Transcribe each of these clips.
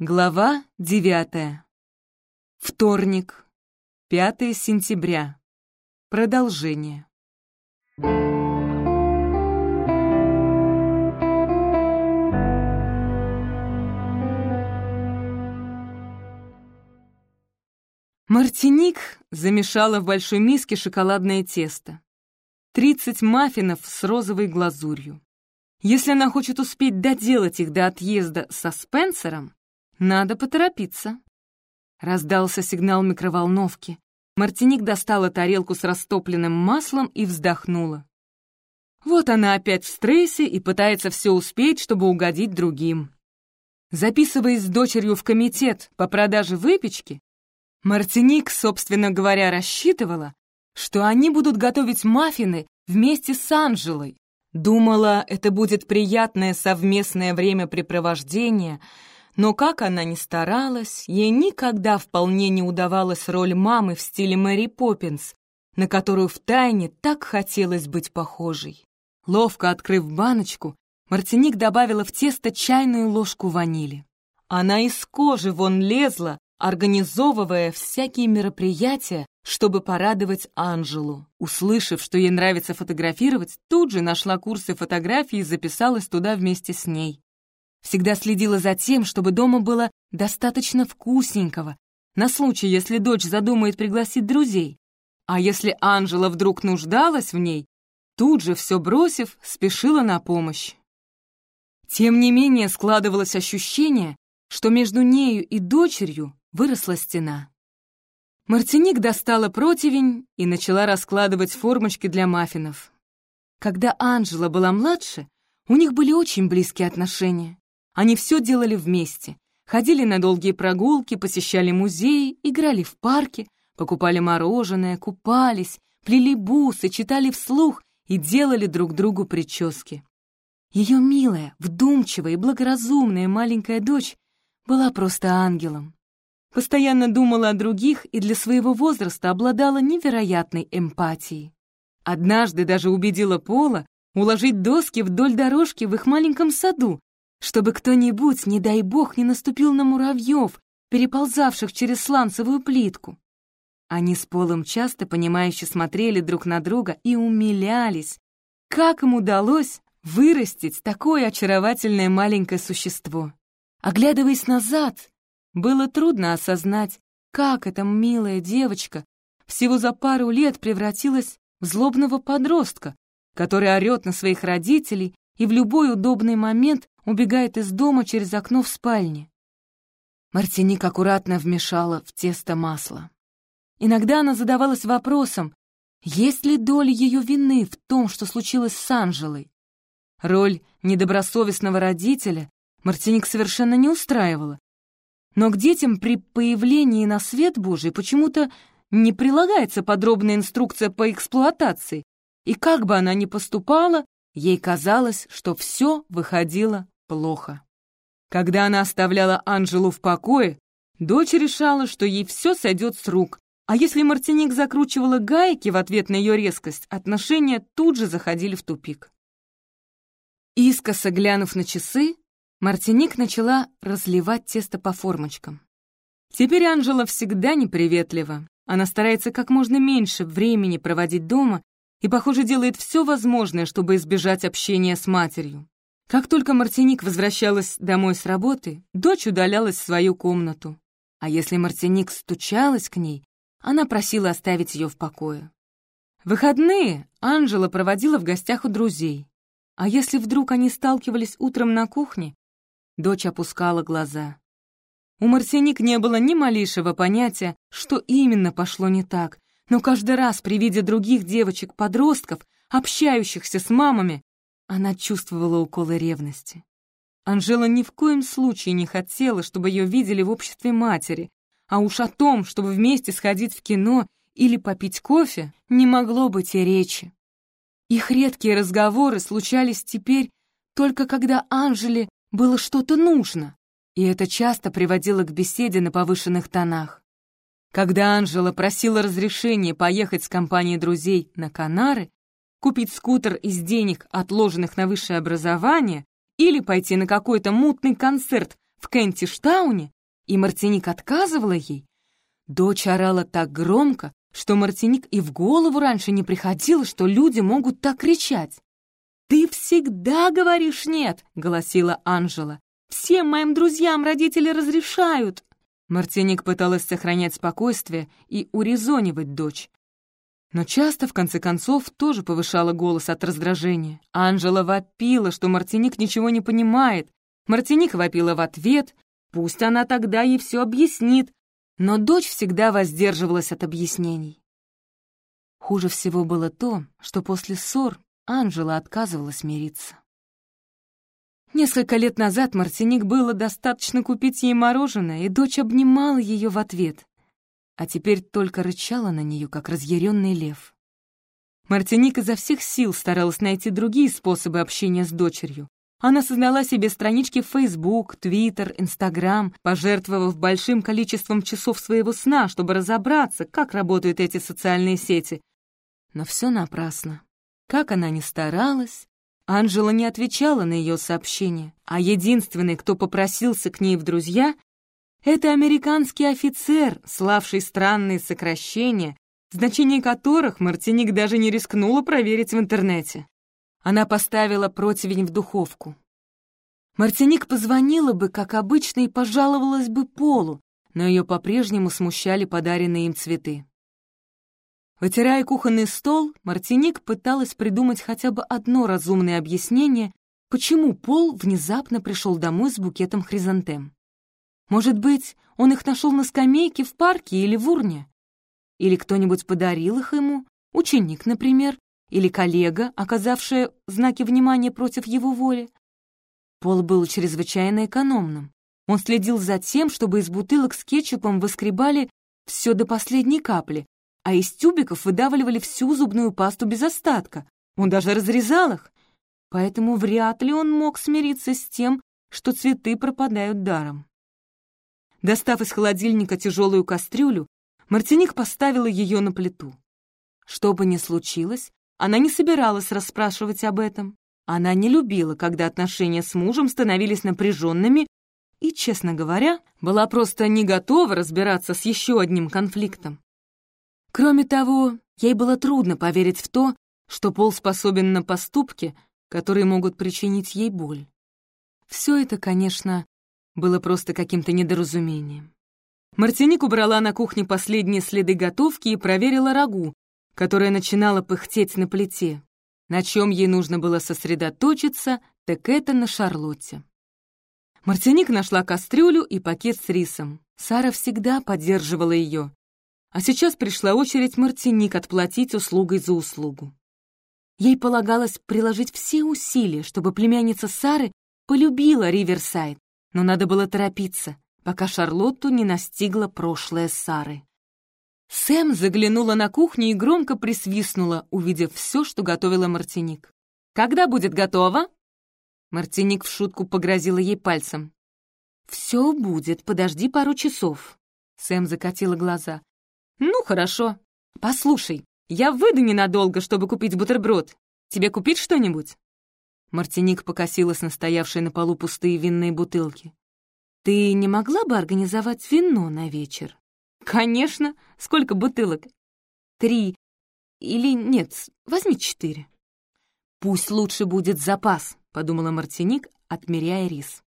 Глава девятая. Вторник, 5 сентября. Продолжение. Мартиник замешала в большой миске шоколадное тесто. 30 маффинов с розовой глазурью. Если она хочет успеть доделать их до отъезда со Спенсером, надо поторопиться. Раздался сигнал микроволновки. Мартиник достала тарелку с растопленным маслом и вздохнула. Вот она опять в стрессе и пытается все успеть, чтобы угодить другим. Записываясь с дочерью в комитет по продаже выпечки, Мартиник, собственно говоря, рассчитывала, что они будут готовить маффины вместе с Анжелой. Думала, это будет приятное совместное времяпрепровождение — но как она ни старалась, ей никогда вполне не удавалась роль мамы в стиле Мэри Поппинс, на которую втайне так хотелось быть похожей. Ловко открыв баночку, Мартиник добавила в тесто чайную ложку ванили. Она из кожи вон лезла, организовывая всякие мероприятия, чтобы порадовать Анжелу. Услышав, что ей нравится фотографировать, тут же нашла курсы фотографии и записалась туда вместе с ней. Всегда следила за тем, чтобы дома было достаточно вкусненького, на случай, если дочь задумает пригласить друзей. А если Анжела вдруг нуждалась в ней, тут же все бросив, спешила на помощь. Тем не менее складывалось ощущение, что между нею и дочерью выросла стена. Мартиник достала противень и начала раскладывать формочки для маффинов. Когда Анжела была младше, у них были очень близкие отношения. Они все делали вместе. Ходили на долгие прогулки, посещали музеи, играли в парке, покупали мороженое, купались, плели бусы, читали вслух и делали друг другу прически. Ее милая, вдумчивая и благоразумная маленькая дочь была просто ангелом. Постоянно думала о других и для своего возраста обладала невероятной эмпатией. Однажды даже убедила Пола уложить доски вдоль дорожки в их маленьком саду, чтобы кто-нибудь, не дай бог, не наступил на муравьев, переползавших через сланцевую плитку. Они с Полом часто понимающе смотрели друг на друга и умилялись, как им удалось вырастить такое очаровательное маленькое существо. Оглядываясь назад, было трудно осознать, как эта милая девочка всего за пару лет превратилась в злобного подростка, который орёт на своих родителей и в любой удобный момент убегает из дома через окно в спальне. Мартиник аккуратно вмешала в тесто масло. Иногда она задавалась вопросом, есть ли доля ее вины в том, что случилось с Анжелой. Роль недобросовестного родителя Мартиник совершенно не устраивала. Но к детям при появлении на свет Божий почему-то не прилагается подробная инструкция по эксплуатации, и как бы она ни поступала, ей казалось, что все выходило плохо. Когда она оставляла Анжелу в покое, дочь решала, что ей все сойдет с рук, а если Мартиник закручивала гайки в ответ на ее резкость, отношения тут же заходили в тупик. Искоса глянув на часы, Мартиник начала разливать тесто по формочкам. Теперь Анжела всегда неприветлива. Она старается как можно меньше времени проводить дома и, похоже, делает все возможное, чтобы избежать общения с матерью. Как только Мартиник возвращалась домой с работы, дочь удалялась в свою комнату. А если Мартиник стучалась к ней, она просила оставить ее в покое. Выходные Анжела проводила в гостях у друзей. А если вдруг они сталкивались утром на кухне, дочь опускала глаза. У Мартиник не было ни малейшего понятия, что именно пошло не так, но каждый раз при виде других девочек-подростков, общающихся с мамами, она чувствовала уколы ревности. Анжела ни в коем случае не хотела, чтобы ее видели в обществе матери, а уж о том, чтобы вместе сходить в кино или попить кофе, не могло быть и речи. Их редкие разговоры случались теперь только когда Анжеле было что-то нужно, и это часто приводило к беседе на повышенных тонах. Когда Анжела просила разрешения поехать с компанией друзей на Канары, купить скутер из денег, отложенных на высшее образование, или пойти на какой-то мутный концерт в Кентиштауне, и Мартиник отказывала ей, дочь орала так громко, что Мартиник и в голову раньше не приходило, что люди могут так кричать. «Ты всегда говоришь «нет», — голосила Анжела. «Всем моим друзьям родители разрешают». Мартиник пыталась сохранять спокойствие и урезонивать дочь. Но часто, в конце концов, тоже повышала голос от раздражения. Анжела вопила, что Мартиник ничего не понимает. Мартиник вопила в ответ. Пусть она тогда ей все объяснит. Но дочь всегда воздерживалась от объяснений. Хуже всего было то, что после ссор Анжела отказывалась мириться. Несколько лет назад Мартиник было достаточно купить ей мороженое, и дочь обнимала ее в ответ, а теперь только рычала на нее, как разъяренный лев. Мартиник изо всех сил старалась найти другие способы общения с дочерью. Она создала себе странички в Facebook, Twitter, Instagram, пожертвовав большим количеством часов своего сна, чтобы разобраться, как работают эти социальные сети. Но все напрасно. Как она ни старалась, Анжела не отвечала на ее сообщения, а единственный, кто попросился к ней в друзья, это американский офицер, славший странные сокращения, значение которых Мартиник даже не рискнула проверить в интернете. Она поставила противень в духовку. Мартиник позвонила бы, как обычно, и пожаловалась бы Полу, но ее по-прежнему смущали подаренные им цветы. Вытирая кухонный стол, Мартиник пыталась придумать хотя бы одно разумное объяснение, почему Пол внезапно пришел домой с букетом хризантем. Может быть, он их нашел на скамейке в парке или в урне? Или кто-нибудь подарил их ему, ученик, например, или коллега, оказавшая знаки внимания против его воли? Пол был чрезвычайно экономным. Он следил за тем, чтобы из бутылок с кетчупом выскребали все до последней капли, а из тюбиков выдавливали всю зубную пасту без остатка. Он даже разрезал их. Поэтому вряд ли он мог смириться с тем, что цветы пропадают даром. Достав из холодильника тяжелую кастрюлю, Мартиник поставила ее на плиту. Что бы ни случилось, она не собиралась расспрашивать об этом. Она не любила, когда отношения с мужем становились напряженными и, честно говоря, была просто не готова разбираться с еще одним конфликтом. Кроме того, ей было трудно поверить в то, что Пол способен на поступки, которые могут причинить ей боль. Все это, конечно, было просто каким-то недоразумением. Мартиник убрала на кухне последние следы готовки и проверила рагу, которая начинала пыхтеть на плите. На чем ей нужно было сосредоточиться, так это на Шарлотте. Мартиник нашла кастрюлю и пакет с рисом. Сара всегда поддерживала ее, а сейчас пришла очередь Мартиник отплатить услугой за услугу. Ей полагалось приложить все усилия, чтобы племянница Сары полюбила Риверсайд, но надо было торопиться, пока Шарлотту не настигла прошлое Сары. Сэм заглянула на кухню и громко присвистнула, увидев все, что готовила Мартиник. «Когда будет готово?» Мартиник в шутку погрозила ей пальцем. «Все будет, подожди пару часов». Сэм закатила глаза. «Ну, хорошо. Послушай, я выйду ненадолго, чтобы купить бутерброд. Тебе купить что-нибудь?» Мартиник покосилась на стоявшие на полу пустые винные бутылки. «Ты не могла бы организовать вино на вечер?» «Конечно. Сколько бутылок?» «Три. Или нет, возьми четыре». «Пусть лучше будет запас», — подумала Мартиник, отмеряя рис.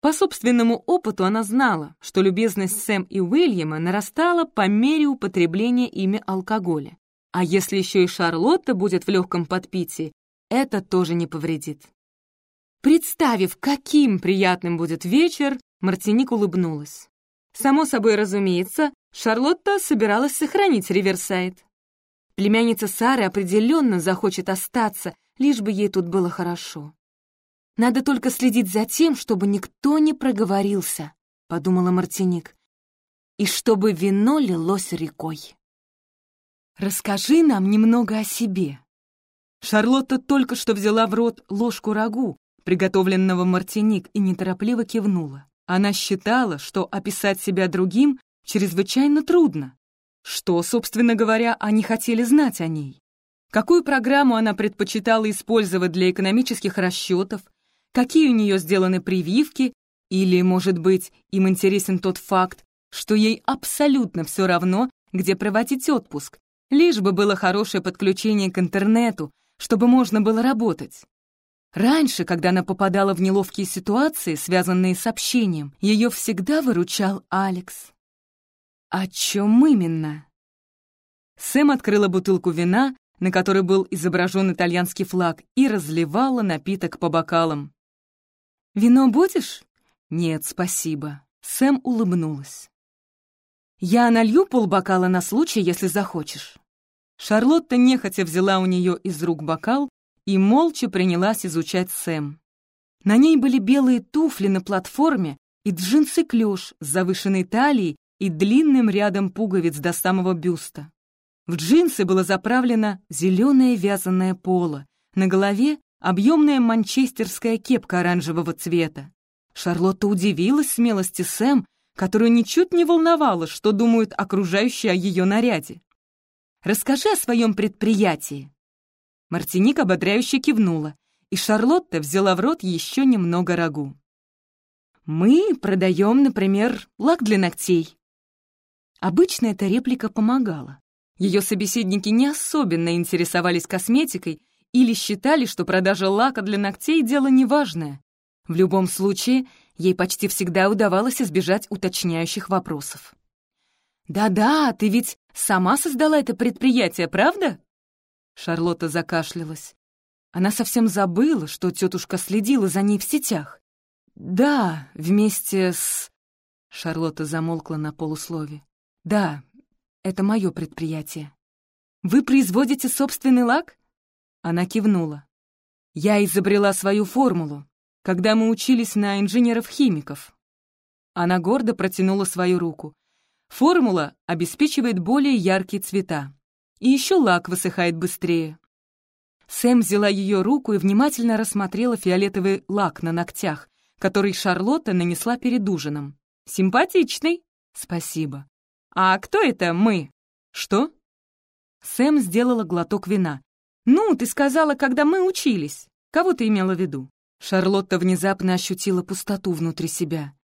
По собственному опыту она знала, что любезность Сэм и Уильяма нарастала по мере употребления ими алкоголя. А если еще и Шарлотта будет в легком подпитии, это тоже не повредит. Представив, каким приятным будет вечер, Мартиник улыбнулась. Само собой разумеется, Шарлотта собиралась сохранить Риверсайд. Племянница Сары определенно захочет остаться, лишь бы ей тут было хорошо. Надо только следить за тем, чтобы никто не проговорился, — подумала Мартиник, — и чтобы вино лилось рекой. «Расскажи нам немного о себе». Шарлотта только что взяла в рот ложку рагу, приготовленного Мартиник, и неторопливо кивнула. Она считала, что описать себя другим чрезвычайно трудно. Что, собственно говоря, они хотели знать о ней? Какую программу она предпочитала использовать для экономических расчетов, какие у нее сделаны прививки Или, может быть, им интересен тот факт, что ей абсолютно все равно, где проводить отпуск, лишь бы было хорошее подключение к интернету, чтобы можно было работать. Раньше, когда она попадала в неловкие ситуации, связанные с общением, ее всегда выручал Алекс. О чем именно? Сэм открыла бутылку вина, на которой был изображен итальянский флаг, и разливала напиток по бокалам. «Вино будешь?» «Нет, спасибо». Сэм улыбнулась. «Я налью полбокала на случай, если захочешь». Шарлотта нехотя взяла у нее из рук бокал и молча принялась изучать Сэм. На ней были белые туфли на платформе и джинсы-клёш с завышенной талией и длинным рядом пуговиц до самого бюста. В джинсы было заправлено зеленое вязаное поло, на голове объемная манчестерская кепка оранжевого цвета. Шарлотта удивилась смелости Сэм, которую ничуть не волновало, что думают окружающие о ее наряде. «Расскажи о своем предприятии». Мартиник ободряюще кивнула, и Шарлотта взяла в рот еще немного рагу. «Мы продаем, например, лак для ногтей». Обычно эта реплика помогала. Ее собеседники не особенно интересовались косметикой или считали, что продажа лака для ногтей — дело неважное. В любом случае, ей почти всегда удавалось избежать уточняющих вопросов. «Да-да, ты ведь сама создала это предприятие, правда?» Шарлотта закашлялась. Она совсем забыла, что тетушка следила за ней в сетях. «Да, вместе с...» Шарлотта замолкла на полуслове. «Да, это мое предприятие». «Вы производите собственный лак?» Она кивнула. «Я изобрела свою формулу, когда мы учились на инженеров-химиков». Она гордо протянула свою руку. Формула обеспечивает более яркие цвета. И еще лак высыхает быстрее. Сэм взяла ее руку и внимательно рассмотрела фиолетовый лак на ногтях, который Шарлотта нанесла перед ужином. «Симпатичный?» «Спасибо». «А кто это мы?» «Что?» Сэм сделала глоток вина. «Ну, ты сказала, когда мы учились. Кого ты имела в виду?» Шарлотта внезапно ощутила пустоту внутри себя.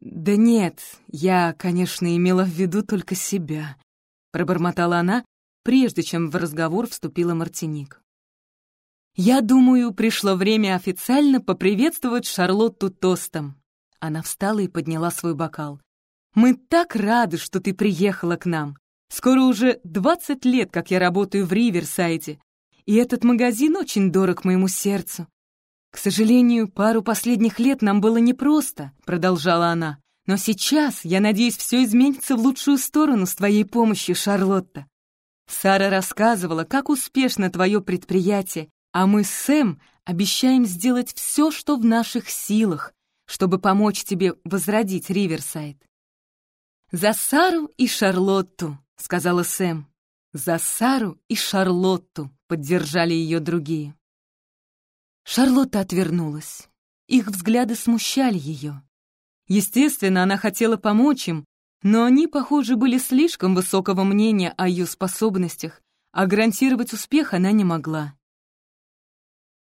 «Да нет, я, конечно, имела в виду только себя», — пробормотала она, прежде чем в разговор вступила Мартиник. «Я думаю, пришло время официально поприветствовать Шарлотту тостом». Она встала и подняла свой бокал. «Мы так рады, что ты приехала к нам. Скоро уже двадцать лет, как я работаю в Риверсайде, и этот магазин очень дорог моему сердцу. «К сожалению, пару последних лет нам было непросто», — продолжала она. «Но сейчас, я надеюсь, все изменится в лучшую сторону с твоей помощью, Шарлотта. Сара рассказывала, как успешно твое предприятие, а мы с Сэм обещаем сделать все, что в наших силах, чтобы помочь тебе возродить Риверсайд». «За Сару и Шарлотту», — сказала Сэм. «За Сару и Шарлотту», — поддержали ее другие. Шарлотта отвернулась. Их взгляды смущали ее. Естественно, она хотела помочь им, но они, похоже, были слишком высокого мнения о ее способностях, а гарантировать успех она не могла.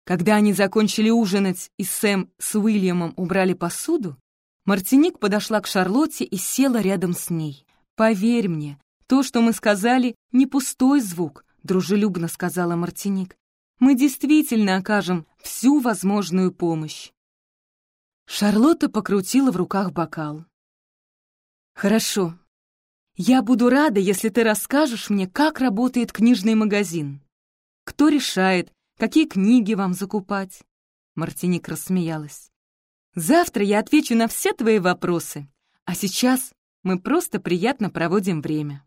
Когда они закончили ужинать и Сэм с Уильямом убрали посуду, Мартиник подошла к Шарлотте и села рядом с ней. «Поверь мне, то, что мы сказали, не пустой звук», — дружелюбно сказала Мартиник мы действительно окажем всю возможную помощь. Шарлотта покрутила в руках бокал. «Хорошо. Я буду рада, если ты расскажешь мне, как работает книжный магазин. Кто решает, какие книги вам закупать?» Мартиник рассмеялась. «Завтра я отвечу на все твои вопросы, а сейчас мы просто приятно проводим время».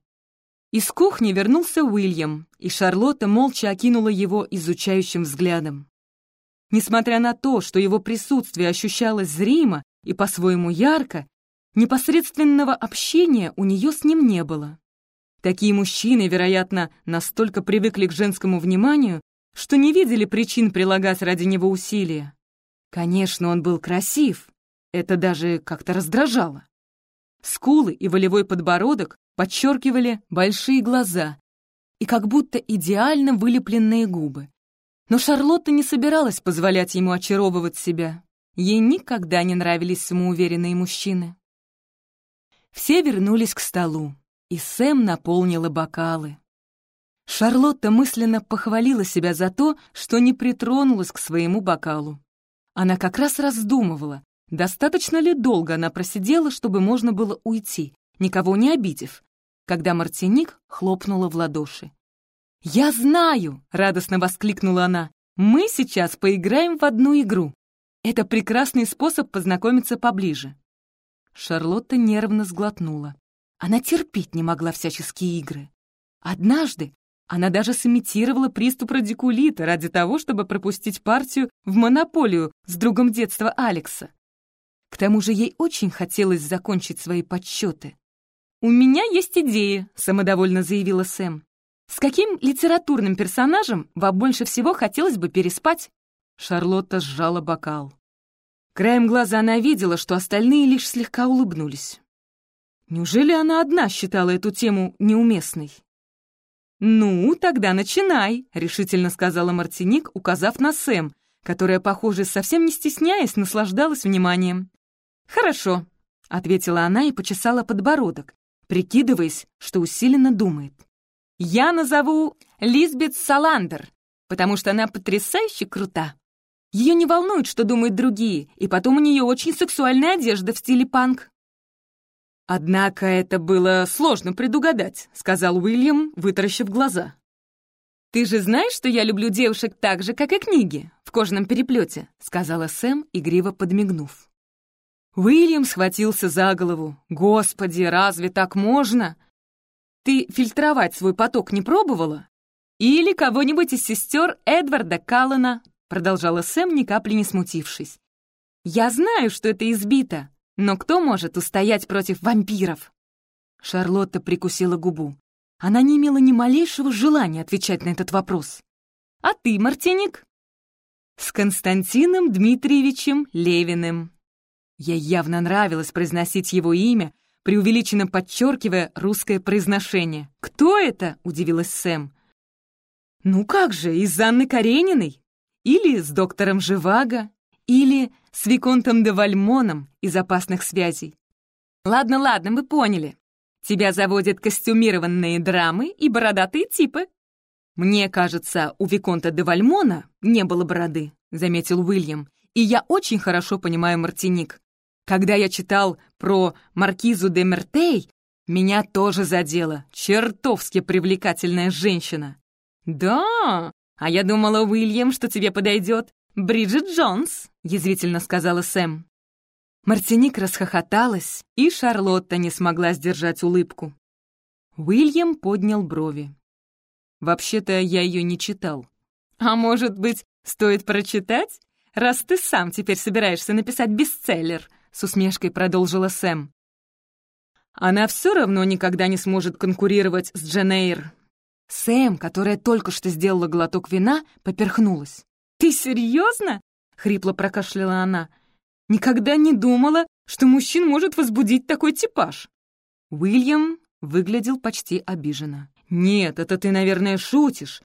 Из кухни вернулся Уильям, и Шарлотта молча окинула его изучающим взглядом. Несмотря на то, что его присутствие ощущалось зримо и по-своему ярко, непосредственного общения у нее с ним не было. Такие мужчины, вероятно, настолько привыкли к женскому вниманию, что не видели причин прилагать ради него усилия. Конечно, он был красив, это даже как-то раздражало. Скулы и волевой подбородок подчеркивали большие глаза и как будто идеально вылепленные губы. Но Шарлотта не собиралась позволять ему очаровывать себя. Ей никогда не нравились самоуверенные мужчины. Все вернулись к столу, и Сэм наполнила бокалы. Шарлотта мысленно похвалила себя за то, что не притронулась к своему бокалу. Она как раз раздумывала, достаточно ли долго она просидела, чтобы можно было уйти, никого не обидев, когда Мартиник хлопнула в ладоши. «Я знаю!» — радостно воскликнула она. «Мы сейчас поиграем в одну игру. Это прекрасный способ познакомиться поближе». Шарлотта нервно сглотнула. Она терпеть не могла всяческие игры. Однажды она даже сымитировала приступ радикулита ради того, чтобы пропустить партию в монополию с другом детства Алекса. К тому же ей очень хотелось закончить свои подсчеты. «У меня есть идея», — самодовольно заявила Сэм. «С каким литературным персонажем вам больше всего хотелось бы переспать?» Шарлотта сжала бокал. Краем глаза она видела, что остальные лишь слегка улыбнулись. Неужели она одна считала эту тему неуместной? «Ну, тогда начинай», — решительно сказала Мартиник, указав на Сэм, которая, похоже, совсем не стесняясь, наслаждалась вниманием. «Хорошо», — ответила она и почесала подбородок, прикидываясь, что усиленно думает. «Я назову Лизбет Саландер, потому что она потрясающе крута. Ее не волнует, что думают другие, и потом у нее очень сексуальная одежда в стиле панк. «Однако это было сложно предугадать», — сказал Уильям, вытаращив глаза. «Ты же знаешь, что я люблю девушек так же, как и книги, в кожаном переплете», — сказала Сэм, игриво подмигнув. Уильям схватился за голову. «Господи, разве так можно? Ты фильтровать свой поток не пробовала? Или кого-нибудь из сестер Эдварда Каллана?» продолжала Сэм, ни капли не смутившись. «Я знаю, что это избито, но кто может устоять против вампиров?» Шарлотта прикусила губу. Она не имела ни малейшего желания отвечать на этот вопрос. «А ты, Мартиник?» «С Константином Дмитриевичем Левиным». Ей явно нравилось произносить его имя, преувеличенно подчеркивая русское произношение. «Кто это?» — удивилась Сэм. «Ну как же, из Анны Карениной? Или с доктором Живаго? Или с Виконтом де Вальмоном из «Опасных связей». Ладно, ладно, мы поняли. Тебя заводят костюмированные драмы и бородатые типы. Мне кажется, у Виконта де Вальмона не было бороды, заметил Уильям, и я очень хорошо понимаю Мартиник. Когда я читал про маркизу де Мертей, меня тоже задело. Чертовски привлекательная женщина. Да, а я думала, Уильям, что тебе подойдет «Бриджит Джонс», — язвительно сказала Сэм. Мартиник расхохоталась, и Шарлотта не смогла сдержать улыбку. Уильям поднял брови. «Вообще-то я ее не читал». «А может быть, стоит прочитать, раз ты сам теперь собираешься написать бестселлер?» — с усмешкой продолжила Сэм. «Она все равно никогда не сможет конкурировать с Дженейр». Сэм, которая только что сделала глоток вина, поперхнулась. «Ты серьезно?» — хрипло прокашляла она. «Никогда не думала, что мужчин может возбудить такой типаж». Уильям выглядел почти обиженно. «Нет, это ты, наверное, шутишь.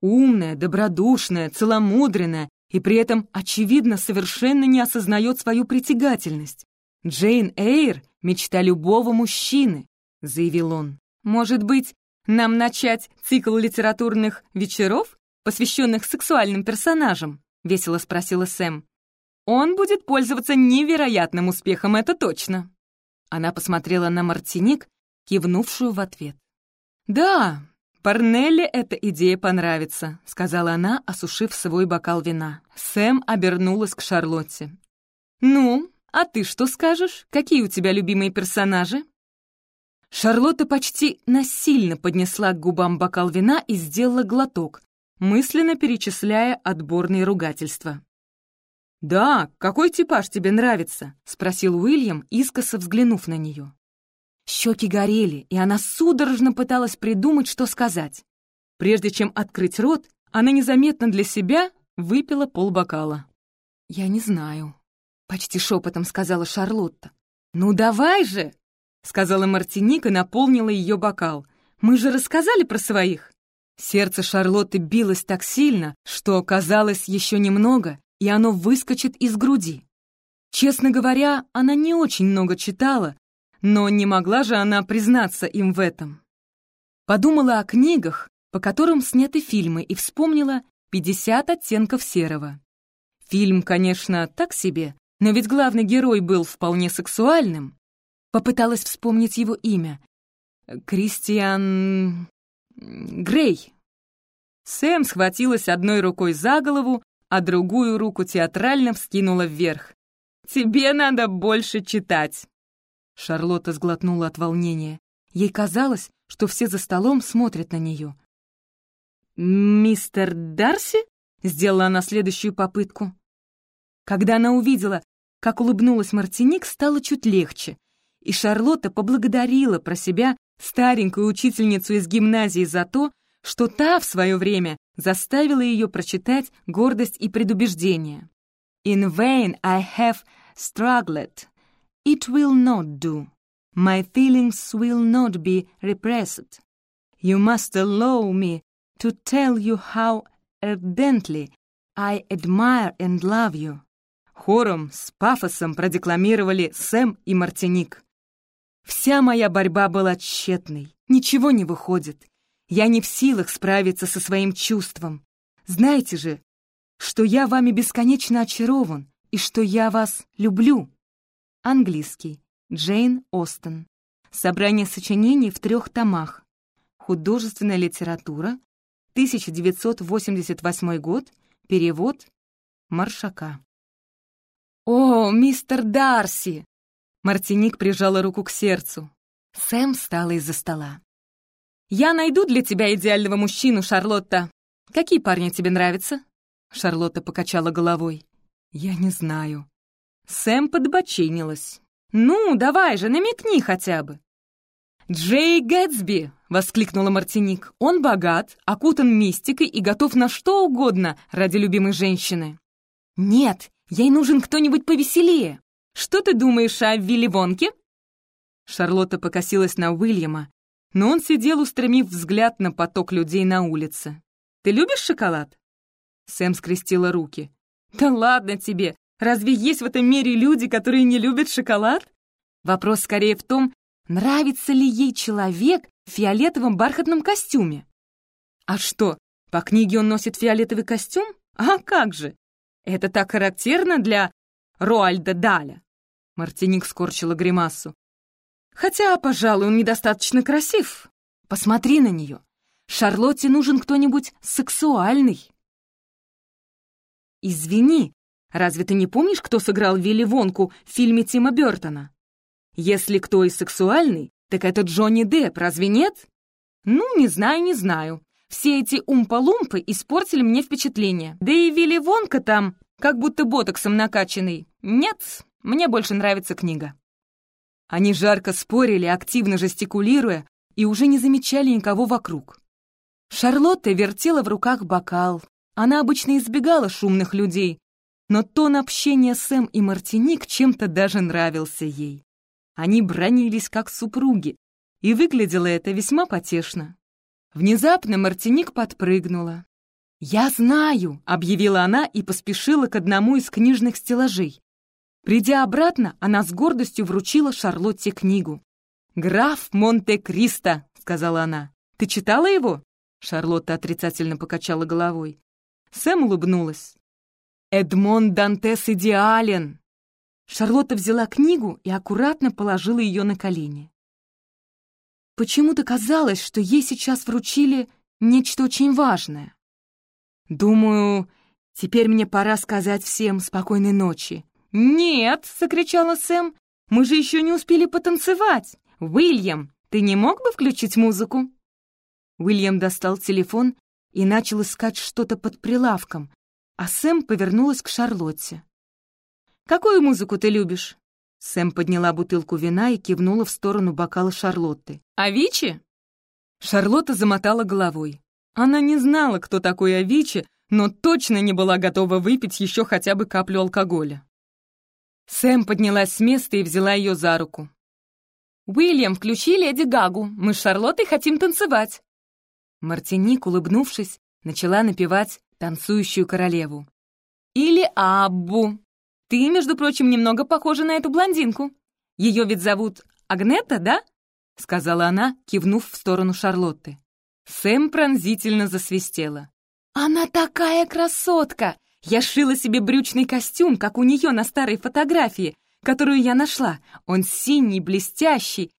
Умная, добродушная, целомудренная и при этом, очевидно, совершенно не осознает свою притягательность. Джейн Эйр — мечта любого мужчины», — заявил он. «Может быть, нам начать цикл литературных вечеров посвященных сексуальным персонажам?» — весело спросила Сэм. «Он будет пользоваться невероятным успехом, это точно!» Она посмотрела на Мартиник, кивнувшую в ответ. «Да, Парнелле эта идея понравится», — сказала она, осушив свой бокал вина. Сэм обернулась к Шарлотте. «Ну, а ты что скажешь? Какие у тебя любимые персонажи?» Шарлотта почти насильно поднесла к губам бокал вина и сделала глоток, мысленно перечисляя отборные ругательства. «Да, какой типаж тебе нравится?» — спросил Уильям, искоса взглянув на нее. Щеки горели, и она судорожно пыталась придумать, что сказать. Прежде чем открыть рот, она незаметно для себя выпила полбокала. «Я не знаю», — почти шепотом сказала Шарлотта. «Ну давай же!» — сказала Мартиника и наполнила ее бокал. «Мы же рассказали про своих!» Сердце Шарлотты билось так сильно, что, казалось, еще немного, и оно выскочит из груди. Честно говоря, она не очень много читала, но не могла же она признаться им в этом. Подумала о книгах, по которым сняты фильмы, и вспомнила «50 оттенков серого». Фильм, конечно, так себе, но ведь главный герой был вполне сексуальным. Попыталась вспомнить его имя. Кристиан... Грей. Сэм схватилась одной рукой за голову, а другую руку театрально вскинула вверх. «Тебе надо больше читать!» Шарлотта сглотнула от волнения. Ей казалось, что все за столом смотрят на нее. «Мистер Дарси?» — сделала она следующую попытку. Когда она увидела, как улыбнулась Мартиник, стало чуть легче, и Шарлотта поблагодарила про себя старенькую учительницу из гимназии за то, что та в свое время заставила ее прочитать «Гордость и предубеждение». «In vain I have struggled. It will not do. My feelings will not be repressed. You must allow me to tell you how ardently I admire and love you». Хором с пафосом продекламировали Сэм и Мартиник. «Вся моя борьба была тщетной. Ничего не выходит. Я не в силах справиться со своим чувством. Знаете же, что я вами бесконечно очарован и что я вас люблю». Английский. Джейн Остен. Собрание сочинений в трех томах. Художественная литература. 1988 год. Перевод Маршака. «О, мистер Дарси!» Мартиник прижала руку к сердцу. Сэм встала из-за стола. «Я найду для тебя идеального мужчину, Шарлотта. Какие парни тебе нравятся?» Шарлотта покачала головой. «Я не знаю». Сэм подбочинилась. «Ну, давай же, намекни хотя бы». «Джей Гэтсби!» — воскликнула Мартиник. «Он богат, окутан мистикой и готов на что угодно ради любимой женщины». «Нет, ей нужен кто-нибудь повеселее. Что ты думаешь о Вилли Вонке?» Шарлотта покосилась на Уильяма, но он сидел, устремив взгляд на поток людей на улице. «Ты любишь шоколад?» Сэм скрестила руки. «Да ладно тебе! Разве есть в этом мире люди, которые не любят шоколад?» Вопрос скорее в том, нравится ли ей человек в фиолетовом бархатном костюме. А что, по книге он носит фиолетовый костюм? А как же! Это так характерно для Роальда Даля. Мартиник скорчила гримасу. Хотя, пожалуй, он недостаточно красив. Посмотри на нее. Шарлотте нужен кто-нибудь сексуальный. Извини, разве ты не помнишь, кто сыграл Вилли Вонку в фильме Тима Бертона? Если кто и сексуальный, так это Джонни Депп, разве нет? Ну, не знаю, не знаю. Все эти умпа-лумпы испортили мне впечатление. Да и Вилли Вонка там, как будто ботоксом накачанный. Нет, мне больше нравится книга. Они жарко спорили, активно жестикулируя, и уже не замечали никого вокруг. Шарлотта вертела в руках бокал. Она обычно избегала шумных людей, но тон общения Сэм и Мартиник чем-то даже нравился ей. Они бронились как супруги, и выглядело это весьма потешно. Внезапно Мартиник подпрыгнула. «Я знаю!» — объявила она и поспешила к одному из книжных стеллажей. Придя обратно, она с гордостью вручила Шарлотте книгу. «Граф Монте-Кристо», — сказала она. «Ты читала его?» Шарлотта отрицательно покачала головой. Сэм улыбнулась. «Эдмон Дантес идеален!» Шарлотта взяла книгу и аккуратно положила ее на колени. Почему-то казалось, что ей сейчас вручили нечто очень важное. «Думаю, теперь мне пора сказать всем спокойной ночи». «Нет!» — закричала Сэм. «Мы же еще не успели потанцевать! Уильям, ты не мог бы включить музыку?» Уильям достал телефон и начал искать что-то под прилавком, а Сэм повернулась к Шарлотте. «Какую музыку ты любишь?» Сэм подняла бутылку вина и кивнула в сторону бокала Шарлотты. «Авичи?» Шарлотта замотала головой. Она не знала, кто такой Авичи, но точно не была готова выпить еще хотя бы каплю алкоголя. Сэм поднялась с места и взяла ее за руку. «Уильям, включи Леди Гагу. Мы с Шарлоттой хотим танцевать». Мартиник, улыбнувшись, начала напевать «Танцующую королеву». «Или Аббу», ты, между прочим, немного похожа на эту блондинку. Ее ведь зовут Агнета, да?» — сказала она, кивнув в сторону Шарлотты. Сэм пронзительно засвистела. «Она такая красотка! Я шила себе брючный костюм, как у нее на старой фотографии, которую я нашла. Он синий, блестящий.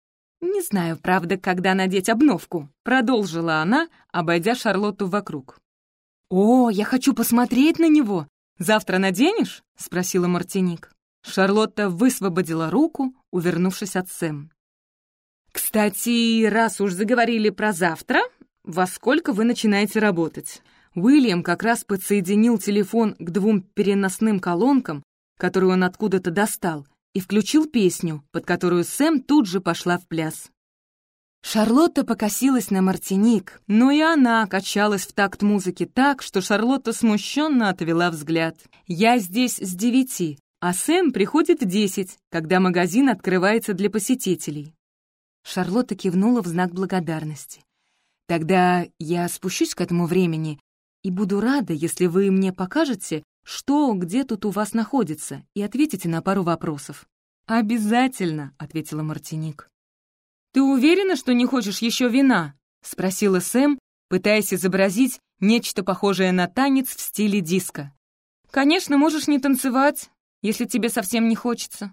Не знаю, правда, когда надеть обновку», — продолжила она, обойдя Шарлотту вокруг. «О, я хочу посмотреть на него! Завтра наденешь?» — спросила Мартиник. Шарлотта высвободила руку, увернувшись от Сэм. «Кстати, раз уж заговорили про завтра, во сколько вы начинаете работать?» Уильям как раз подсоединил телефон к двум переносным колонкам, которые он откуда-то достал, и включил песню, под которую Сэм тут же пошла в пляс. Шарлотта покосилась на Мартиник, но и она качалась в такт музыки так, что Шарлотта смущенно отвела взгляд. «Я здесь с девяти, а Сэм приходит в десять, когда магазин открывается для посетителей». Шарлотта кивнула в знак благодарности. «Тогда я спущусь к этому времени и буду рада, если вы мне покажете, что, где тут у вас находится, и ответите на пару вопросов». «Обязательно», — ответила Мартиник. «Ты уверена, что не хочешь еще вина?» — спросила Сэм, пытаясь изобразить нечто похожее на танец в стиле диска. «Конечно, можешь не танцевать, если тебе совсем не хочется».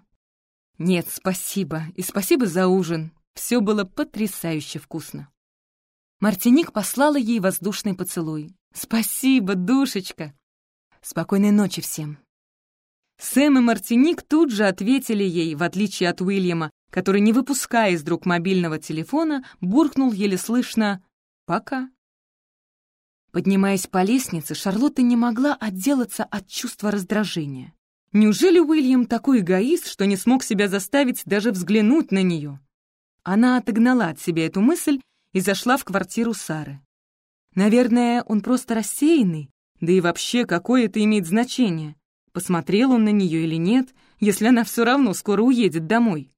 «Нет, спасибо, и спасибо за ужин. Все было потрясающе вкусно». Мартиник послала ей воздушный поцелуй. «Спасибо, душечка!» «Спокойной ночи всем!» Сэм и Мартиник тут же ответили ей, в отличие от Уильяма, который, не выпуская из рук мобильного телефона, буркнул еле слышно «пока». Поднимаясь по лестнице, Шарлотта не могла отделаться от чувства раздражения. Неужели Уильям такой эгоист, что не смог себя заставить даже взглянуть на нее? Она отогнала от себя эту мысль и зашла в квартиру Сары. Наверное, он просто рассеянный, да и вообще, какое это имеет значение, посмотрел он на нее или нет, если она все равно скоро уедет домой.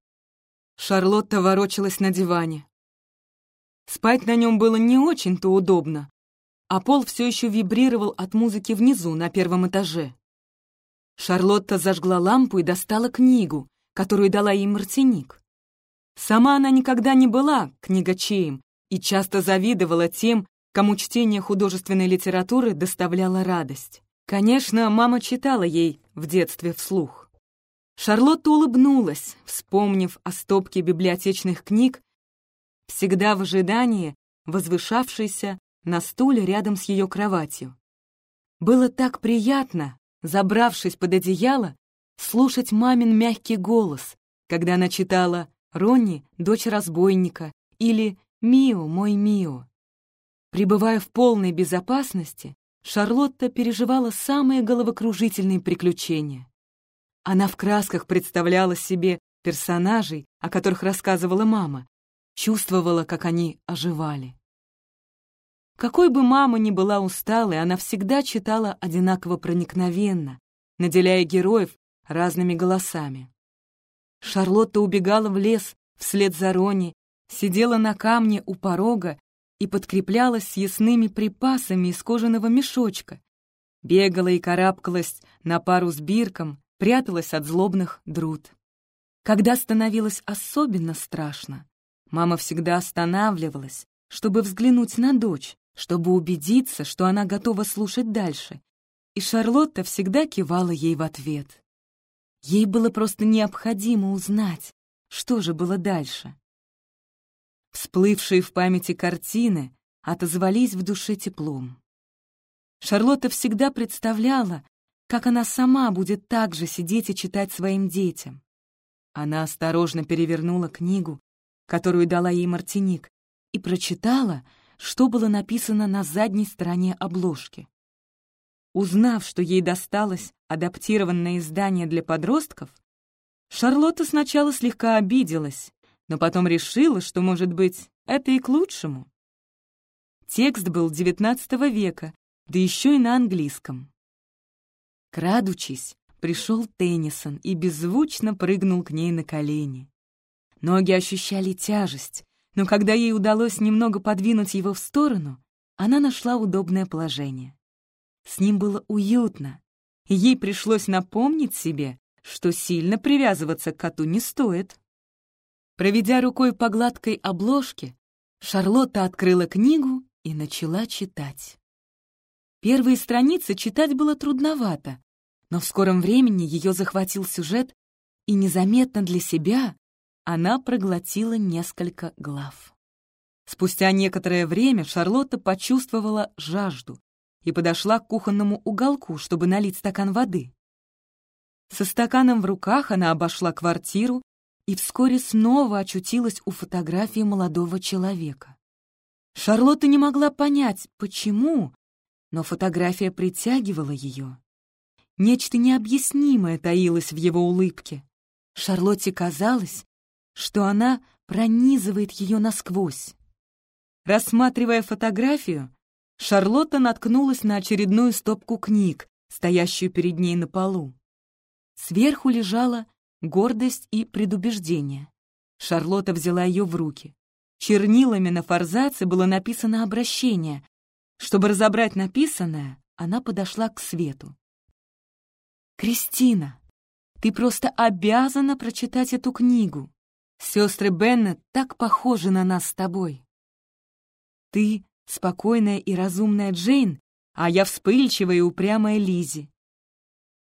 Шарлотта ворочалась на диване. Спать на нем было не очень-то удобно, а пол все еще вибрировал от музыки внизу, на первом этаже. Шарлотта зажгла лампу и достала книгу, которую дала ей Мартиник. Сама она никогда не была книгочеем и часто завидовала тем, кому чтение художественной литературы доставляло радость. Конечно, мама читала ей в детстве вслух. Шарлотта улыбнулась, вспомнив о стопке библиотечных книг, всегда в ожидании возвышавшейся на стуле рядом с ее кроватью. Было так приятно, забравшись под одеяло, слушать мамин мягкий голос, когда она читала «Ронни, дочь разбойника» или «Мио, мой Мио». Пребывая в полной безопасности, Шарлотта переживала самые головокружительные приключения. Она в красках представляла себе персонажей, о которых рассказывала мама, чувствовала, как они оживали. Какой бы мама ни была усталой, она всегда читала одинаково проникновенно, наделяя героев разными голосами. Шарлотта убегала в лес вслед за Рони, сидела на камне у порога и подкреплялась съестными припасами из кожаного мешочка, бегала и карабкалась на пару с Бирком, пряталась от злобных друд. Когда становилось особенно страшно, мама всегда останавливалась, чтобы взглянуть на дочь, чтобы убедиться, что она готова слушать дальше, и Шарлотта всегда кивала ей в ответ. Ей было просто необходимо узнать, что же было дальше. Всплывшие в памяти картины отозвались в душе теплом. Шарлотта всегда представляла, как она сама будет так же сидеть и читать своим детям. Она осторожно перевернула книгу, которую дала ей Мартиник, и прочитала, что было написано на задней стороне обложки. Узнав, что ей досталось адаптированное издание для подростков, Шарлотта сначала слегка обиделась, но потом решила, что, может быть, это и к лучшему. Текст был XIX века, да еще и на английском. Крадучись, пришел Теннисон и беззвучно прыгнул к ней на колени. Ноги ощущали тяжесть, но когда ей удалось немного подвинуть его в сторону, она нашла удобное положение. С ним было уютно, и ей пришлось напомнить себе, что сильно привязываться к коту не стоит. Проведя рукой по гладкой обложке, Шарлотта открыла книгу и начала читать. Первые страницы читать было трудновато, но в скором времени ее захватил сюжет, и незаметно для себя она проглотила несколько глав. Спустя некоторое время Шарлотта почувствовала жажду и подошла к кухонному уголку, чтобы налить стакан воды. Со стаканом в руках она обошла квартиру и вскоре снова очутилась у фотографии молодого человека. Шарлотта не могла понять, почему, но фотография притягивала ее. Нечто необъяснимое таилось в его улыбке. Шарлотте казалось, что она пронизывает ее насквозь. Рассматривая фотографию, Шарлотта наткнулась на очередную стопку книг, стоящую перед ней на полу. Сверху лежала гордость и предубеждение. Шарлотта взяла ее в руки. Чернилами на форзаце было написано обращение. Чтобы разобрать написанное, она подошла к свету. «Кристина, ты просто обязана прочитать эту книгу. Сестры Беннет так похожи на нас с тобой. Ты — спокойная и разумная Джейн, а я вспыльчивая и упрямая Лизи.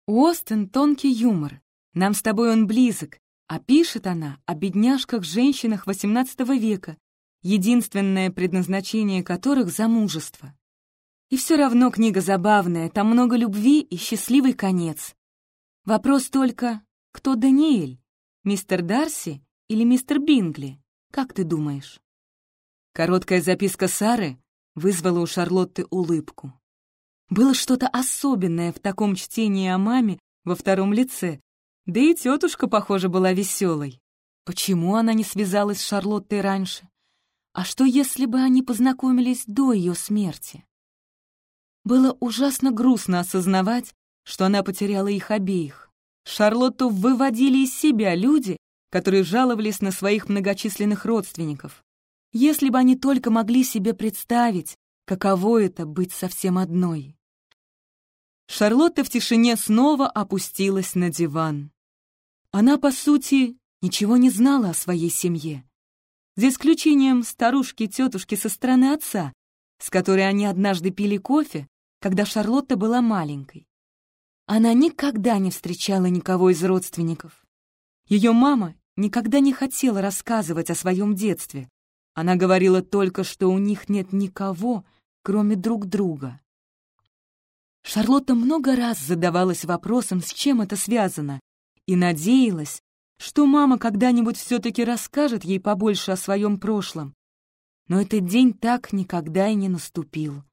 У Остен тонкий юмор, нам с тобой он близок, а пишет она о бедняжках-женщинах XVIII века, единственное предназначение которых — замужество. И все равно книга забавная, там много любви и счастливый конец. Вопрос только, кто Даниэль, мистер Дарси или мистер Бингли? Как ты думаешь? Короткая записка Сары вызвала у Шарлотты улыбку. Было что-то особенное в таком чтении о маме во втором лице, да и тетушка, похоже, была веселой. Почему она не связалась с Шарлоттой раньше? А что, если бы они познакомились до ее смерти? Было ужасно грустно осознавать, что она потеряла их обеих. Шарлотту выводили из себя люди, которые жаловались на своих многочисленных родственников. Если бы они только могли себе представить, каково это быть совсем одной. Шарлотта в тишине снова опустилась на диван. Она, по сути, ничего не знала о своей семье. За исключением старушки-тетушки со стороны отца, с которой они однажды пили кофе, когда Шарлотта была маленькой. Она никогда не встречала никого из родственников. Ее мама никогда не хотела рассказывать о своем детстве, она говорила только, что у них нет никого, кроме друг друга. Шарлотта много раз задавалась вопросом, с чем это связано, и надеялась, что мама когда-нибудь все-таки расскажет ей побольше о своем прошлом. Но этот день так никогда и не наступил.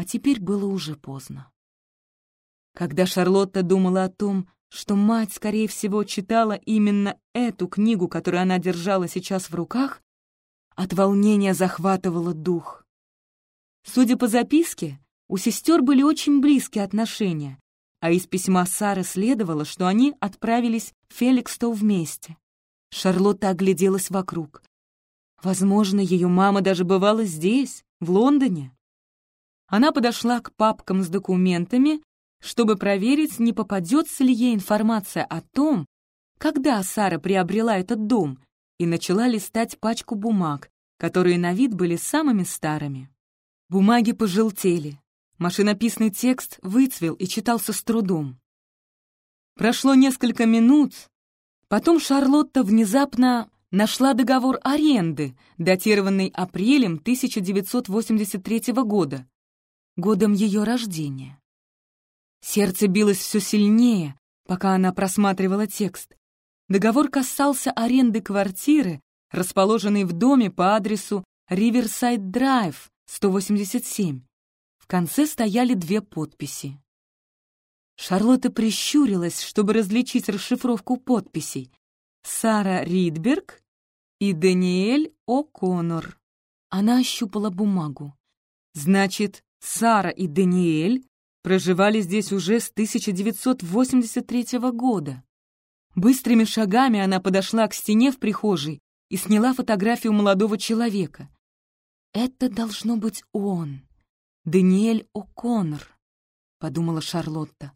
А теперь было уже поздно. Когда Шарлотта думала о том, что мать, скорее всего, читала именно эту книгу, которую она держала сейчас в руках, от волнения захватывало дух. Судя по записке, у сестер были очень близкие отношения, а из письма Сары следовало, что они отправились в Феликстоу вместе. Шарлотта огляделась вокруг. Возможно, ее мама даже бывала здесь, в Лондоне. Она подошла к папкам с документами, чтобы проверить, не попадется ли ей информация о том, когда Сара приобрела этот дом и начала листать пачку бумаг, которые на вид были самыми старыми. Бумаги пожелтели, машинописный текст выцвел и читался с трудом. Прошло несколько минут, потом Шарлотта внезапно нашла договор аренды, датированный апрелем 1983 года, годом ее рождения. Сердце билось все сильнее, пока она просматривала текст, Договор касался аренды квартиры, расположенной в доме по адресу Риверсайд Драйв, 187. В конце стояли две подписи. Шарлотта прищурилась, чтобы различить расшифровку подписей. Сара Ридберг и Даниэль О'Коннор. Она ощупала бумагу. Значит, Сара и Даниэль проживали здесь уже с 1983 года. Быстрыми шагами она подошла к стене в прихожей и сняла фотографию молодого человека. «Это должно быть он, Даниэль О'Коннор», — подумала Шарлотта.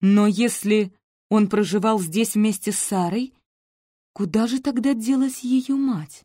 «Но если Он проживал здесь вместе с Сарой? Куда же тогда делась ее мать?